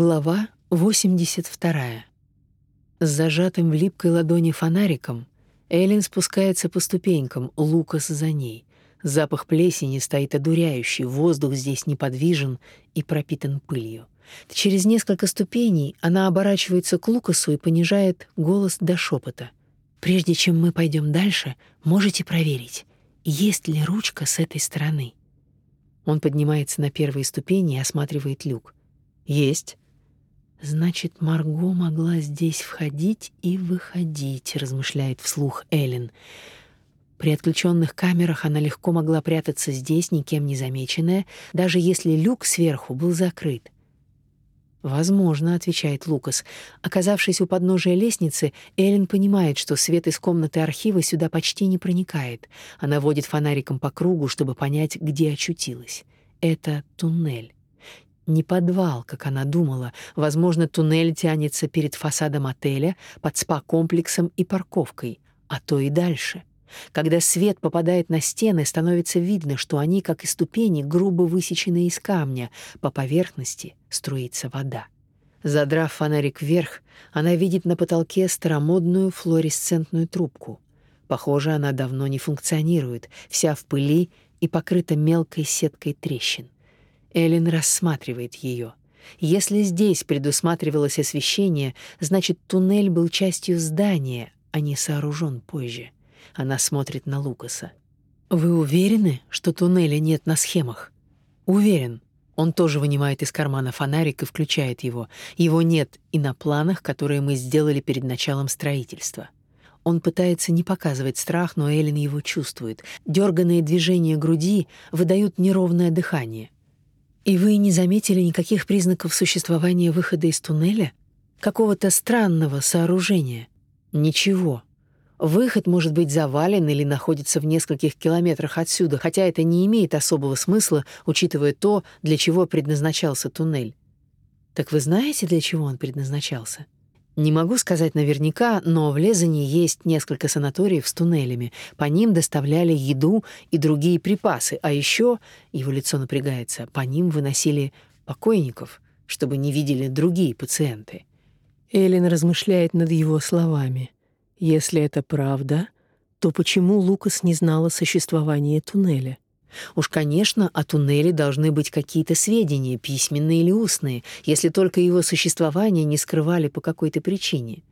Глава 82. С зажатым в липкой ладони фонариком Эллен спускается по ступенькам, Лукас за ней. Запах плесени стоит одуряющий, воздух здесь неподвижен и пропитан пылью. Через несколько ступеней она оборачивается к Лукасу и понижает голос до шепота. «Прежде чем мы пойдем дальше, можете проверить, есть ли ручка с этой стороны». Он поднимается на первые ступени и осматривает люк. Есть. Значит, Марго могла здесь входить и выходить, размышляет вслух Эллен. При отключенных камерах она легко могла прятаться здесь, никем не замеченная, даже если люк сверху был закрыт. Возможно, отвечает Лукас. Оказавшись у подножия лестницы, Эллен понимает, что свет из комнаты архива сюда почти не проникает. Она водит фонариком по кругу, чтобы понять, где очутилась. Это туннель. Не подвал, как она думала. Возможно, туннель тянется перед фасадом отеля, под спа-комплексом и парковкой, а то и дальше. Когда свет попадает на стены, становится видно, что они, как и ступени, грубо высечены из камня, по поверхности струится вода. Задрав фонарик вверх, она видит на потолке старомодную флуоресцентную трубку. Похоже, она давно не функционирует, вся в пыли и покрыта мелкой сеткой трещин. Эллен рассматривает ее. Если здесь предусматривалось освещение, значит, туннель был частью здания, а не сооружен позже. Она смотрит на Лукаса. «Вы уверены, что туннеля нет на схемах?» «Уверен». Он тоже вынимает из кармана фонарик и включает его. Его нет и на планах, которые мы сделали перед началом строительства. Он пытается не показывать страх, но Эллен его чувствует. Дёрганные движения груди выдают неровное дыхание. И вы не заметили никаких признаков существования выхода из туннеля? Какого-то странного сооружения? Ничего. Выход может быть завален или находится в нескольких километрах отсюда, хотя это не имеет особого смысла, учитывая то, для чего предназначался туннель. Так вы знаете, для чего он предназначался? Не могу сказать наверняка, но в Лезане есть несколько санаториев с туннелями. По ним доставляли еду и другие припасы, а еще, его лицо напрягается, по ним выносили покойников, чтобы не видели другие пациенты. Эллен размышляет над его словами. Если это правда, то почему Лукас не знал о существовании туннеля? Уж, конечно, о туннеле должны быть какие-то сведения, письменные или устные, если только его существование не скрывали по какой-то причине.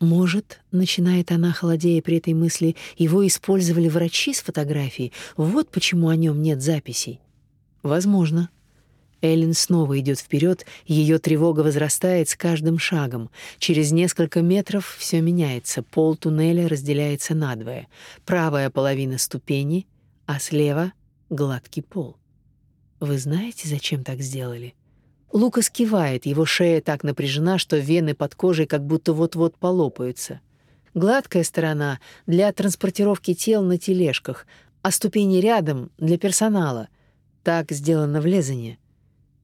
Может, начинает она, холодея при этой мысли, его использовали врачи с фотографией, вот почему о нем нет записей. Возможно. Эллен снова идет вперед, ее тревога возрастает с каждым шагом. Через несколько метров все меняется, пол туннеля разделяется надвое. Правая половина ступени, а слева гладкий пол. Вы знаете, зачем так сделали? Лукас кивает, его шея так напряжена, что вены под кожей как будто вот-вот полопаются. Гладкая сторона для транспортировки тел на тележках, а ступени рядом для персонала. Так сделано в Лезане.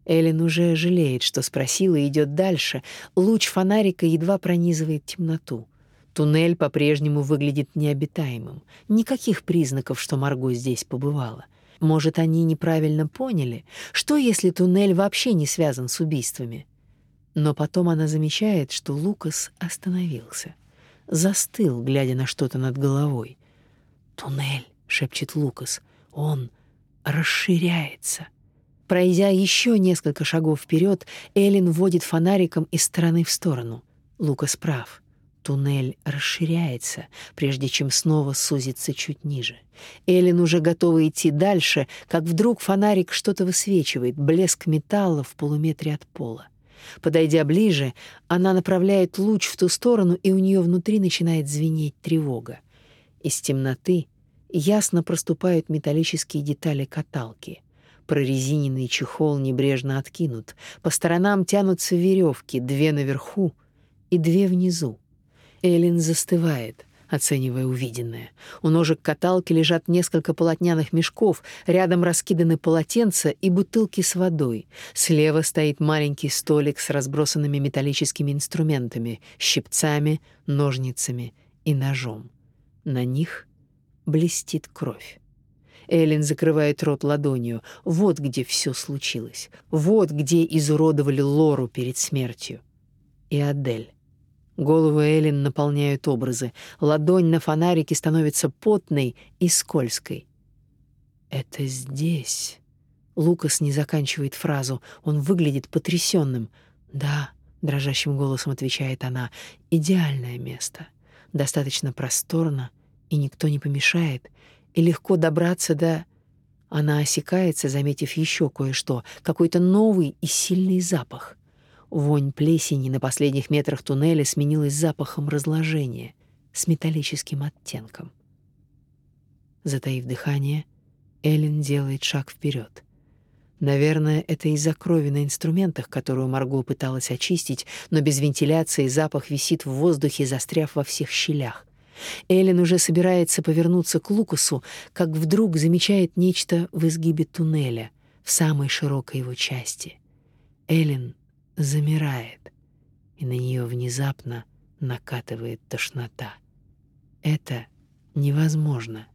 Эллен уже жалеет, что спросила и идет дальше. Луч фонарика едва пронизывает темноту. Туннель по-прежнему выглядит необитаемым. Никаких признаков, что Марго здесь побывала. Может, они неправильно поняли? Что, если туннель вообще не связан с убийствами? Но потом она замечает, что Лукас остановился. Застыл, глядя на что-то над головой. «Туннель», — шепчет Лукас, — «он расширяется». Пройдя еще несколько шагов вперед, Эллен водит фонариком из стороны в сторону. Лукас прав. Туннель расширяется, прежде чем снова сузится чуть ниже. Эллен уже готова идти дальше, как вдруг фонарик что-то высвечивает, блеск металла в полуметре от пола. Подойдя ближе, она направляет луч в ту сторону, и у нее внутри начинает звенеть тревога. Из темноты ясно проступают металлические детали каталки. Прорезиненный чехол небрежно откинут. По сторонам тянутся веревки, две наверху и две внизу. Эллен застывает, оценивая увиденное. У ножек каталки лежат несколько полотняных мешков, рядом раскиданы полотенца и бутылки с водой. Слева стоит маленький столик с разбросанными металлическими инструментами, щипцами, ножницами и ножом. На них блестит кровь. Эллен закрывает рот ладонью. Вот где все случилось. Вот где изуродовали Лору перед смертью. И Адель. Голову Эллен наполняют образы. Ладонь на фонарике становится потной и скользкой. «Это здесь». Лукас не заканчивает фразу. Он выглядит потрясенным. «Да», — дрожащим голосом отвечает она, — «идеальное место. Достаточно просторно, и никто не помешает, и легко добраться до...» Она осекается, заметив еще кое-что, какой-то новый и сильный запах. Вонь плесени на последних метрах туннеля сменилась запахом разложения с металлическим оттенком. Затаив дыхание, Эллен делает шаг вперед. Наверное, это из-за крови на инструментах, которую Марго пыталась очистить, но без вентиляции запах висит в воздухе, застряв во всех щелях. Эллен уже собирается повернуться к Лукасу, как вдруг замечает нечто в изгибе туннеля, в самой широкой его части. Эллен замирает, и на нее внезапно накатывает тошнота. Это невозможно.